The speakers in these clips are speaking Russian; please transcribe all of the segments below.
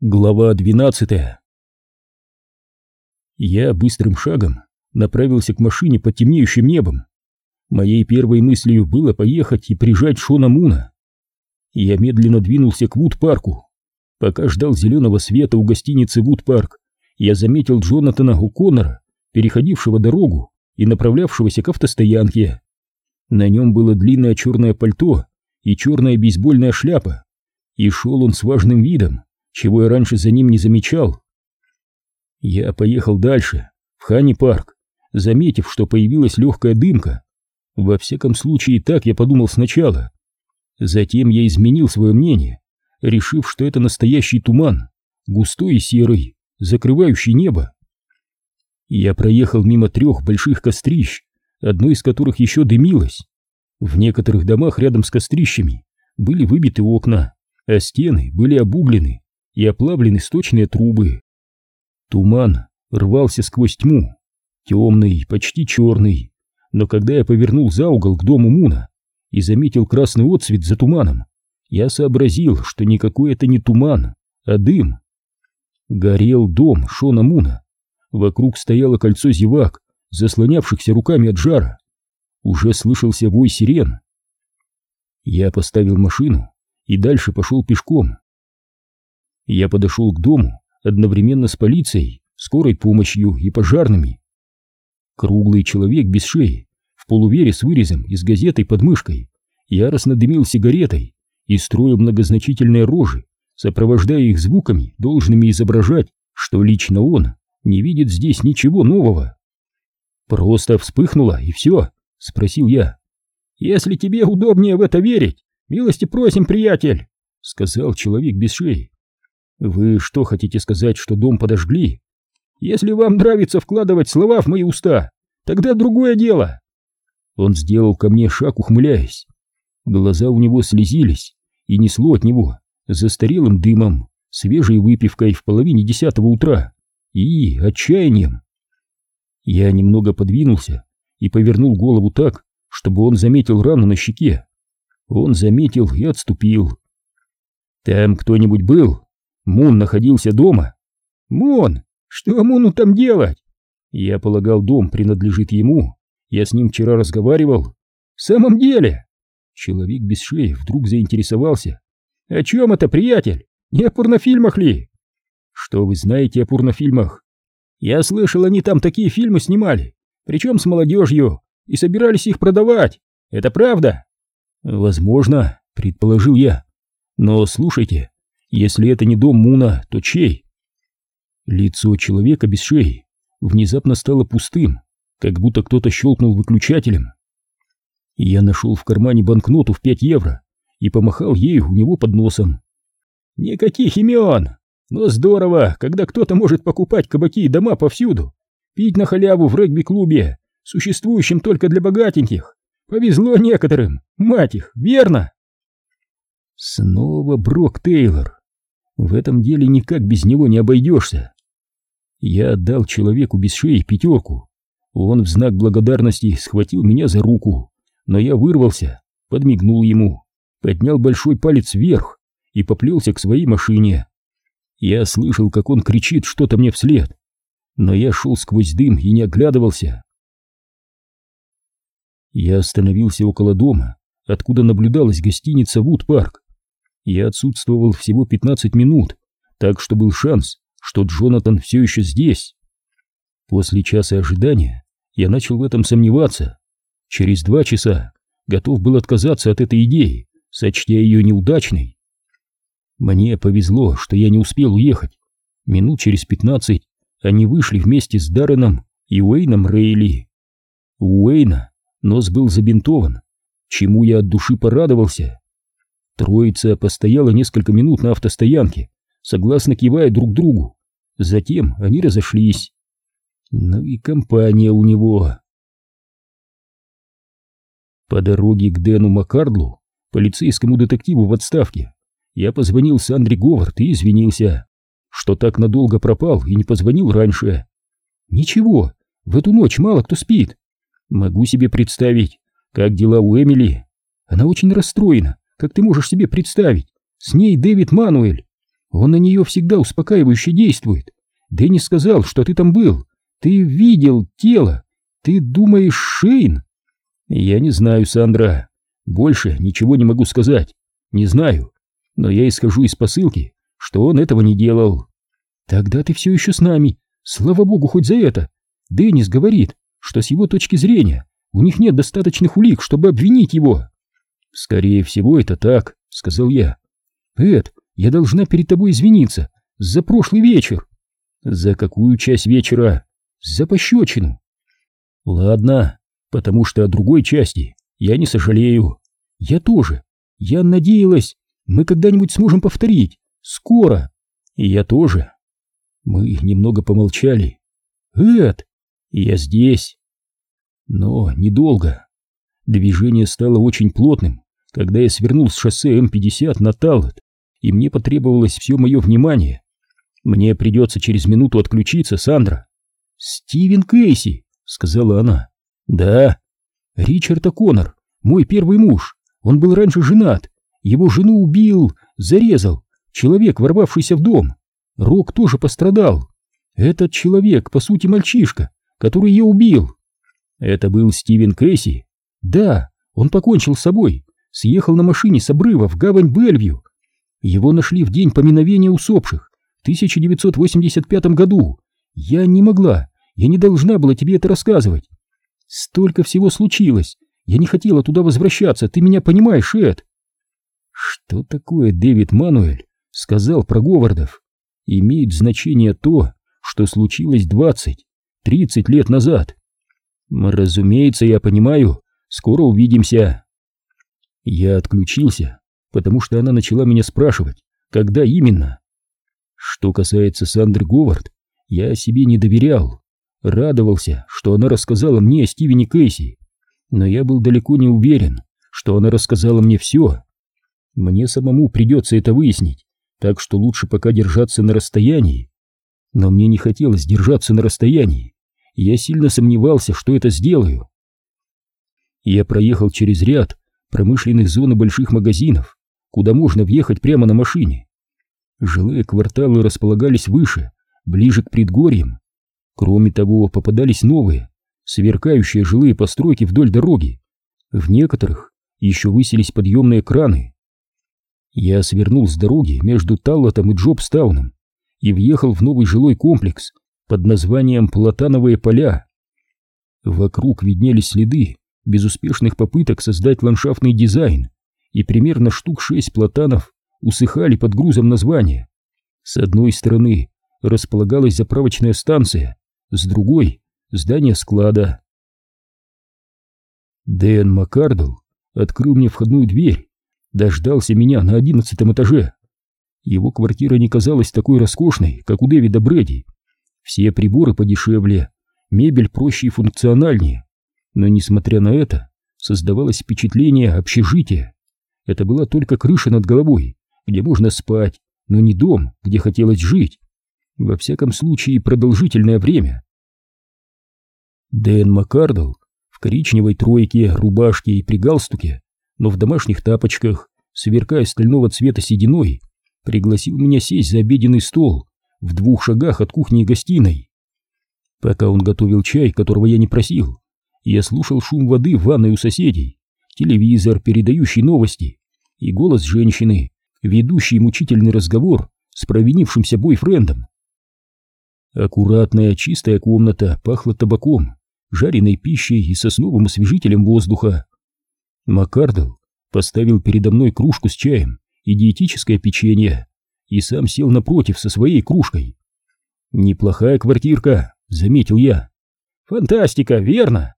Глава двенадцатая Я быстрым шагом направился к машине под темнеющим небом. Моей первой мыслью было поехать и прижать Шона Муна. Я медленно двинулся к Вуд-парку. Пока ждал зеленого света у гостиницы Вуд-парк, я заметил Джонатана О'Коннора, переходившего дорогу и направлявшегося к автостоянке. На нем было длинное черное пальто и черная бейсбольная шляпа, и шел он с важным видом чего я раньше за ним не замечал. Я поехал дальше, в Хани-парк, заметив, что появилась легкая дымка. Во всяком случае, так я подумал сначала. Затем я изменил свое мнение, решив, что это настоящий туман, густой и серый, закрывающий небо. Я проехал мимо трех больших кострищ, одно из которых еще дымилось. В некоторых домах рядом с кострищами были выбиты окна, а стены были обуглены и оплавлены сточные трубы. Туман рвался сквозь тьму, темный, почти черный, но когда я повернул за угол к дому Муна и заметил красный отсвет за туманом, я сообразил, что никакой это не туман, а дым. Горел дом Шона Муна. Вокруг стояло кольцо зевак, заслонявшихся руками от жара. Уже слышался вой сирен. Я поставил машину и дальше пошел пешком. Я подошел к дому одновременно с полицией, скорой помощью и пожарными. Круглый человек без шеи, в полувере с вырезом и с газетой под мышкой, яростно дымил сигаретой и строил многозначительные рожи, сопровождая их звуками, должными изображать, что лично он не видит здесь ничего нового. «Просто вспыхнуло, и все?» — спросил я. «Если тебе удобнее в это верить, милости просим, приятель!» — сказал человек без шеи. Вы что хотите сказать, что дом подожгли? Если вам нравится вкладывать слова в мои уста, тогда другое дело. Он сделал ко мне шаг, ухмыляясь. Глаза у него слезились, и несло от него застарелым дымом, свежей выпивкой в половине десятого утра и отчаянием. Я немного подвинулся и повернул голову так, чтобы он заметил рану на щеке. Он заметил и отступил. «Там кто-нибудь был?» Мун находился дома. Мун! Что Муну там делать? Я полагал, дом принадлежит ему. Я с ним вчера разговаривал. В самом деле? Человек без шеи вдруг заинтересовался. О чем это, приятель? Не о порнофильмах ли? Что вы знаете о порнофильмах? Я слышал, они там такие фильмы снимали, причем с молодежью, и собирались их продавать. Это правда? Возможно, предположил я. Но слушайте, если это не дом Муна, то чей? Лицо человека без шеи внезапно стало пустым, как будто кто-то щелкнул выключателем. Я нашел в кармане банкноту в 5 евро и помахал ею у него под носом. «Никаких имен! Но здорово, когда кто-то может покупать кабаки и дома повсюду, пить на халяву в регби-клубе, существующем только для богатеньких. Повезло некоторым, мать их, верно?» Снова Брок Тейлор. В этом деле никак без него не обойдешься. Я отдал человеку без шеи пятерку. Он в знак благодарности схватил меня за руку, но я вырвался, подмигнул ему, поднял большой палец вверх и поплелся к своей машине. Я слышал, как он кричит что-то мне вслед, но я шел сквозь дым и не оглядывался. Я остановился около дома, откуда наблюдалась гостиница Вуд-парк. Я отсутствовал всего 15 минут, так что был шанс, что Джонатан все еще здесь. После часа ожидания я начал в этом сомневаться. Через два часа готов был отказаться от этой идеи, сочтя ее неудачной. Мне повезло, что я не успел уехать. Минут через пятнадцать они вышли вместе с Дарреном и Уэйном Рейли. У Уэйна нос был забинтован, чему я от души порадовался. Троица постояла несколько минут на автостоянке, согласно кивая друг другу. Затем они разошлись. Ну и компания у него. По дороге к Дэну Маккардлу, полицейскому детективу в отставке, я позвонил Сандре Говард и извинился, что так надолго пропал и не позвонил раньше. Ничего, в эту ночь мало кто спит. Могу себе представить, как дела у Эмили. Она очень расстроена, как ты можешь себе представить? С ней Дэвид Мануэль. Он на нее всегда успокаивающе действует. Дэнни сказал, что ты там был. Ты видел тело. Ты думаешь, Шейн? Я не знаю, Сандра. Больше ничего не могу сказать. Не знаю. Но я исхожу из посылки, что он этого не делал. Тогда ты все еще с нами. Слава богу, хоть за это. Деннис говорит, что с его точки зрения у них нет достаточных улик, чтобы обвинить его. Скорее всего, это так, сказал я. Эд, я должна перед тобой извиниться за прошлый вечер. За какую часть вечера? За пощечину. Ладно, потому что о другой части я не сожалею. Я тоже. Я надеялась, мы когда-нибудь сможем повторить. Скоро. И я тоже. Мы немного помолчали. Эд, я здесь. Но недолго. Движение стало очень плотным, когда я свернул с шоссе М-50 на Таллет, и мне потребовалось все мое внимание. Мне придется через минуту отключиться, Сандра. Стивен Кейси, сказала она. Да. Ричард О'Коннор, мой первый муж. Он был раньше женат. Его жену убил, зарезал. Человек, ворвавшийся в дом. Рок тоже пострадал. Этот человек, по сути, мальчишка, который ее убил. Это был Стивен Кэсси? Да, он покончил с собой, съехал на машине с обрыва в гавань Бельвью. Его нашли в день поминовения усопших, в 1985 году. Я не могла, я не должна была тебе это рассказывать. Столько всего случилось, я не хотела туда возвращаться, ты меня понимаешь, Эд? Что такое Дэвид Мануэль сказал про Говардов? Имеет значение то, что случилось двадцать, тридцать лет назад. Разумеется, я понимаю, скоро увидимся. Я отключился, потому что она начала меня спрашивать, когда именно. Что касается Сандры Говард, я себе не доверял. Радовался, что она рассказала мне о Стивене Кейси, но я был далеко не уверен, что она рассказала мне все. Мне самому придется это выяснить, так что лучше пока держаться на расстоянии. Но мне не хотелось держаться на расстоянии, я сильно сомневался, что это сделаю. Я проехал через ряд промышленных зон и больших магазинов, куда можно въехать прямо на машине. Жилые кварталы располагались выше, ближе к предгорьям. Кроме того, попадались новые, сверкающие жилые постройки вдоль дороги. В некоторых еще высились подъемные краны. Я свернул с дороги между Таллотом и Джобстауном и въехал в новый жилой комплекс под названием «Платановые поля». Вокруг виднелись следы безуспешных попыток создать ландшафтный дизайн, и примерно штук шесть платанов усыхали под грузом названия. С одной стороны располагалась заправочная станция, с другой — здание склада. Дэн Маккардл открыл мне входную дверь, дождался меня на одиннадцатом этаже. Его квартира не казалась такой роскошной, как у Дэвида Брэди. Все приборы подешевле, мебель проще и функциональнее. Но, несмотря на это, создавалось впечатление общежития. Это была только крыша над головой, где можно спать, но не дом, где хотелось жить. Во всяком случае, продолжительное время. Дэн Маккардл в коричневой тройке, рубашке и при галстуке, но в домашних тапочках, сверкая стального цвета сединой, пригласил меня сесть за обеденный стол в двух шагах от кухни и гостиной. Пока он готовил чай, которого я не просил, я слушал шум воды в ванной у соседей, телевизор, передающий новости, и голос женщины, ведущий мучительный разговор с провинившимся бойфрендом. Аккуратная чистая комната пахла табаком, жареной пищей и сосновым освежителем воздуха. Маккардл поставил передо мной кружку с чаем и диетическое печенье, и сам сел напротив со своей кружкой. «Неплохая квартирка», — заметил я. «Фантастика, верно?»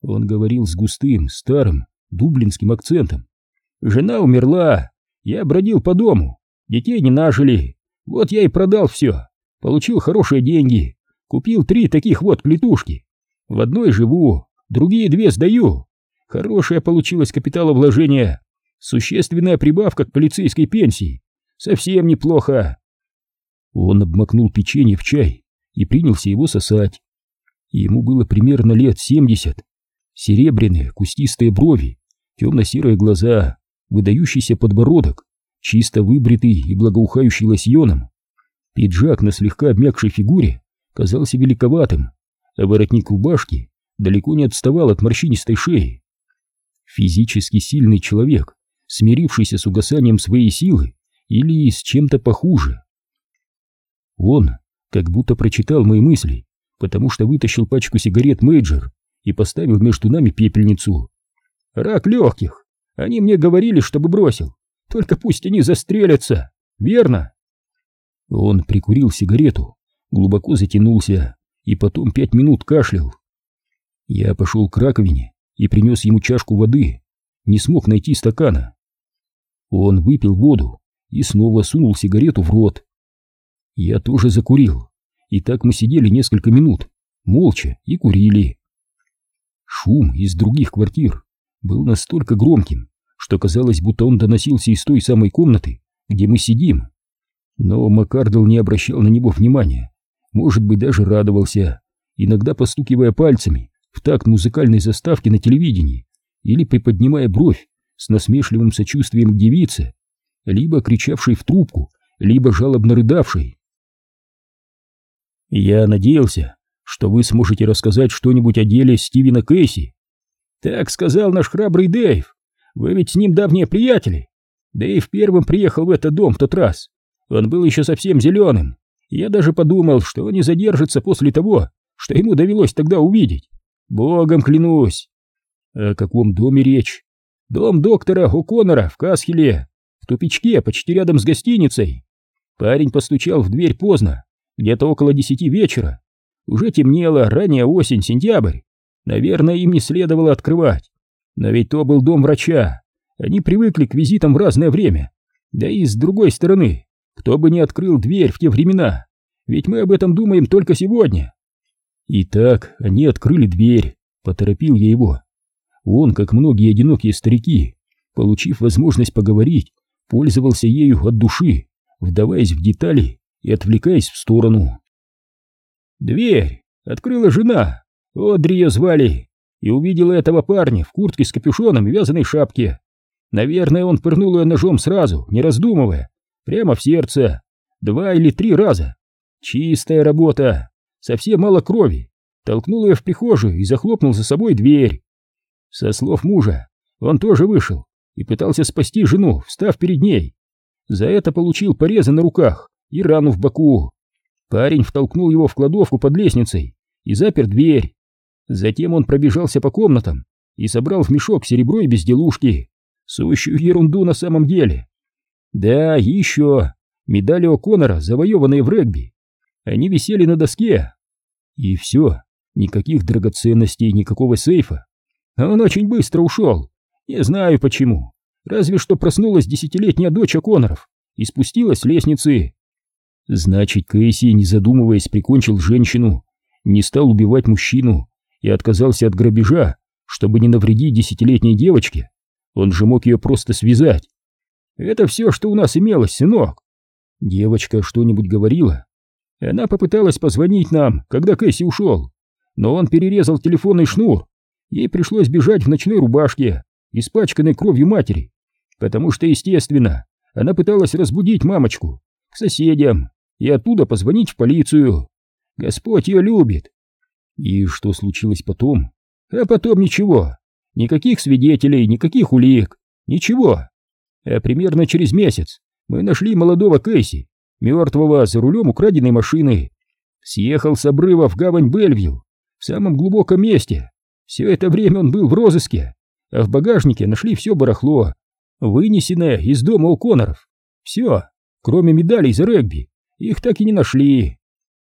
Он говорил с густым, старым, дублинским акцентом. «Жена умерла, я бродил по дому, детей не нажили, вот я и продал все, получил хорошие деньги, купил три таких вот клетушки. В одной живу, другие две сдаю. Хорошее получилось капиталовложение, существенная прибавка к полицейской пенсии. Совсем неплохо. Он обмакнул печенье в чай и принялся его сосать. Ему было примерно лет семьдесят. Серебряные кустистые брови, темно-серые глаза, выдающийся подбородок, чисто выбритый и благоухающий лосьоном. Пиджак на слегка обмякшей фигуре казался великоватым, а воротник рубашки далеко не отставал от морщинистой шеи. Физически сильный человек, смирившийся с угасанием своей силы или с чем-то похуже. Он как будто прочитал мои мысли, потому что вытащил пачку сигарет Major и поставил между нами пепельницу. «Рак легких! Они мне говорили, чтобы бросил. Только пусть они застрелятся, верно?» Он прикурил сигарету, глубоко затянулся и потом пять минут кашлял. Я пошел к раковине и принес ему чашку воды, не смог найти стакана. Он выпил воду и снова сунул сигарету в рот. Я тоже закурил, и так мы сидели несколько минут, молча и курили. Шум из других квартир был настолько громким, что казалось, будто он доносился из той самой комнаты, где мы сидим. Но Маккардл не обращал на него внимания, может быть, даже радовался, иногда постукивая пальцами в такт музыкальной заставки на телевидении или приподнимая бровь с насмешливым сочувствием к девице, либо кричавшей в трубку, либо жалобно рыдавшей. «Я надеялся, что вы сможете рассказать что-нибудь о деле Стивена Кейси», так сказал наш храбрый Дэйв. Вы ведь с ним давние приятели. Дэйв первым приехал в этот дом в тот раз. Он был еще совсем зеленым. Я даже подумал, что он не задержится после того, что ему довелось тогда увидеть. Богом клянусь. О каком доме речь? Дом доктора О'Коннора в Касхеле, в тупичке, почти рядом с гостиницей. Парень постучал в дверь поздно, где-то около десяти вечера. Уже темнело, ранняя осень, сентябрь. Наверное, им не следовало открывать. Но ведь то был дом врача. Они привыкли к визитам в разное время. Да и с другой стороны, кто бы не открыл дверь в те времена, ведь мы об этом думаем только сегодня. Итак, они открыли дверь, поторопил я его. Он, как многие одинокие старики, получив возможность поговорить, пользовался ею от души, вдаваясь в детали и отвлекаясь в сторону. Дверь открыла жена, Одри ее звали, и увидела этого парня в куртке с капюшоном и вязаной шапке. Наверное, он пырнул ее ножом сразу, не раздумывая, прямо в сердце, два или три раза. Чистая работа, совсем мало крови. Толкнул ее в прихожую и захлопнул за собой дверь. Со слов мужа, он тоже вышел и пытался спасти жену, встав перед ней. За это получил порезы на руках и рану в боку. Парень втолкнул его в кладовку под лестницей и запер дверь. Затем он пробежался по комнатам и собрал в мешок серебро и безделушки. Сущую ерунду на самом деле. Да, еще медали О'Коннора, завоеванные в регби. Они висели на доске. И все, никаких драгоценностей, никакого сейфа. А он очень быстро ушел. Не знаю почему. Разве что проснулась десятилетняя дочь О'Конноров и спустилась с лестницы. Значит, Кэсси, не задумываясь, прикончил женщину, не стал убивать мужчину, и отказался от грабежа, чтобы не навредить десятилетней девочке. Он же мог ее просто связать. Это все, что у нас имелось, сынок. Девочка что-нибудь говорила? Она попыталась позвонить нам, когда Кэсси ушел, но он перерезал телефонный шнур. Ей пришлось бежать в ночной рубашке, испачканной кровью матери, потому что, естественно, она пыталась разбудить мамочку к соседям и оттуда позвонить в полицию. Господь ее любит, и что случилось потом? А потом ничего. Никаких свидетелей, никаких улик, ничего. А примерно через месяц мы нашли молодого Кэсси, мертвого за рулем украденной машины. Съехал с обрыва в гавань Бельвью, в самом глубоком месте. Все это время он был в розыске, а в багажнике нашли все барахло, вынесенное из дома у Коноров. Все, кроме медалей за регби, их так и не нашли.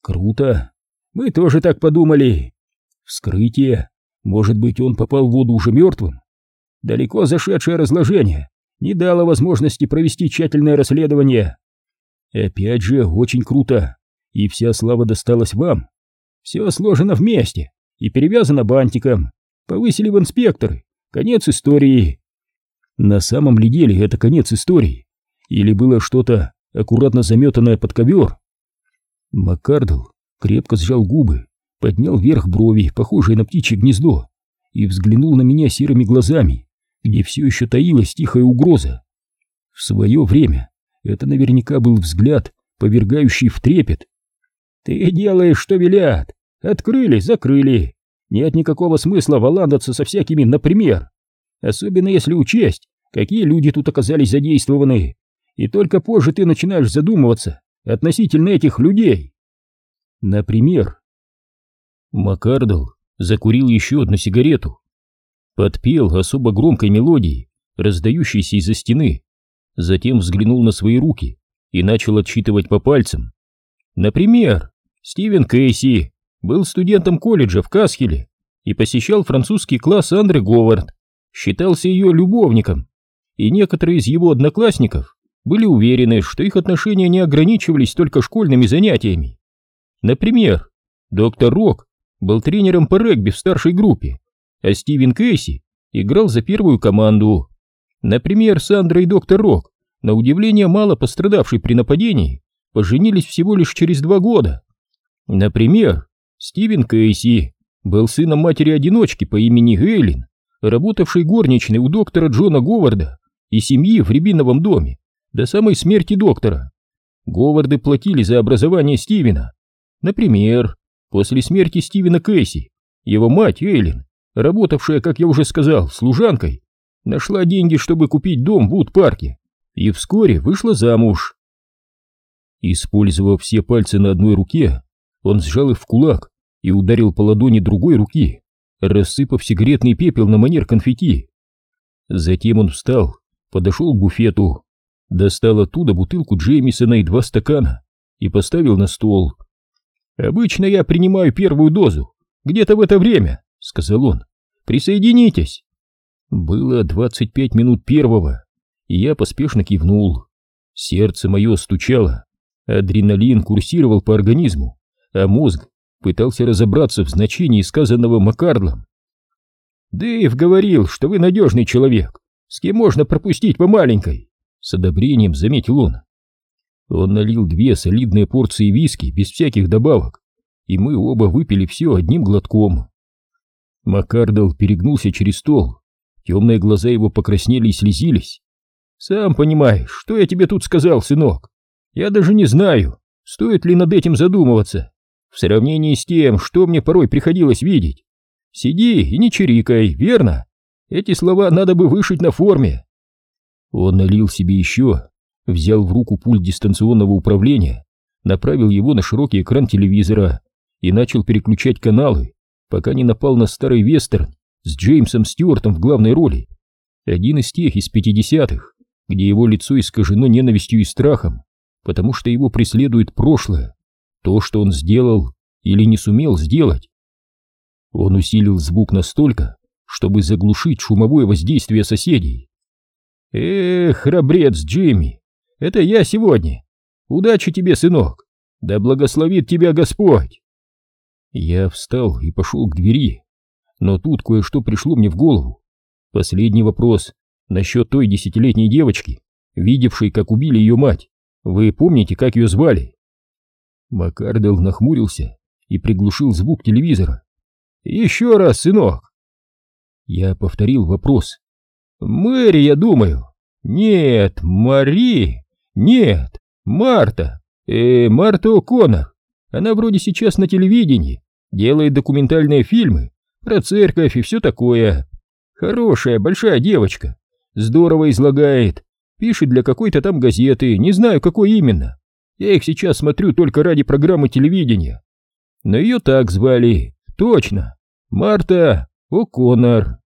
Круто. Мы тоже так подумали. Вскрытие. Может быть, он попал в воду уже мертвым? Далеко зашедшее разложение не дало возможности провести тщательное расследование. Опять же, очень круто. И вся слава досталась вам. Все сложено вместе и перевязано бантиком. Повысили в инспекторы. Конец истории. На самом ли деле это конец истории? Или было что-то аккуратно заметанное под ковер? Маккардл крепко сжал губы, поднял вверх брови, похожие на птичье гнездо, и взглянул на меня серыми глазами, где все еще таилась тихая угроза. В свое время это наверняка был взгляд, повергающий в трепет. «Ты делаешь, что велят! Открыли, закрыли! Нет никакого смысла валандаться со всякими «например», особенно если учесть, какие люди тут оказались задействованы, и только позже ты начинаешь задумываться относительно этих людей. Например, Маккардл закурил еще одну сигарету, подпел особо громкой мелодией, раздающейся из-за стены, затем взглянул на свои руки и начал отсчитывать по пальцам. Например, Стивен Кейси был студентом колледжа в Касхеле и посещал французский класс Андре Говард, считался ее любовником, и некоторые из его одноклассников были уверены, что их отношения не ограничивались только школьными занятиями. Например, доктор Рок был тренером по регби в старшей группе, а Стивен Кейси играл за первую команду. Например, Сандра и доктор Рок, на удивление мало пострадавший при нападении, поженились всего лишь через два года. Например, Стивен Кейси был сыном матери-одиночки по имени Гейлин, работавшей горничной у доктора Джона Говарда и семьи в Рябиновом доме до самой смерти доктора. Говарды платили за образование Стивена. Например, после смерти Стивена Кейси, его мать Эйлин, работавшая, как я уже сказал, служанкой, нашла деньги, чтобы купить дом в Вуд-парке, и вскоре вышла замуж. Использовав все пальцы на одной руке, он сжал их в кулак и ударил по ладони другой руки, рассыпав сигаретный пепел на манер конфетти. Затем он встал, подошел к буфету, достал оттуда бутылку Джеймисона и два стакана и поставил на стол. «Обычно я принимаю первую дозу, где-то в это время», — сказал он. «Присоединитесь». Было двадцать пять минут первого, и я поспешно кивнул. Сердце мое стучало, адреналин курсировал по организму, а мозг пытался разобраться в значении сказанного Маккардлом. «Дэйв говорил, что вы надежный человек, с кем можно пропустить по маленькой», — с одобрением заметил он. Он налил две солидные порции виски без всяких добавок, и мы оба выпили все одним глотком. Маккардл перегнулся через стол, темные глаза его покраснели и слезились. «Сам понимаешь, что я тебе тут сказал, сынок? Я даже не знаю, стоит ли над этим задумываться в сравнении с тем, что мне порой приходилось видеть. Сиди и не чирикай, верно? Эти слова надо бы вышить на форме. Он налил себе еще, взял в руку пульт дистанционного управления, направил его на широкий экран телевизора и начал переключать каналы, пока не напал на старый вестерн с Джеймсом Стюартом в главной роли. Один из тех из пятидесятых, где его лицо искажено ненавистью и страхом, потому что его преследует прошлое то, что он сделал или не сумел сделать. Он усилил звук настолько, чтобы заглушить шумовое воздействие соседей. «Эх, храбрец Джимми, это я сегодня. Удачи тебе, сынок, да благословит тебя Господь!» Я встал и пошел к двери, но тут кое-что пришло мне в голову. Последний вопрос насчет той десятилетней девочки, видевшей, как убили ее мать. Вы помните, как ее звали? Маккардел нахмурился и приглушил звук телевизора. «Еще раз, сынок!» Я повторил вопрос. «Мэри, я думаю!» «Нет, Мари! Нет, Марта! Э, Марта О'Коннор! Она вроде сейчас на телевидении, делает документальные фильмы про церковь и все такое. Хорошая, большая девочка, здорово излагает, пишет для какой-то там газеты, не знаю какой именно. Я их сейчас смотрю только ради программы телевидения. Но ее так звали, точно, Марта О'Коннор.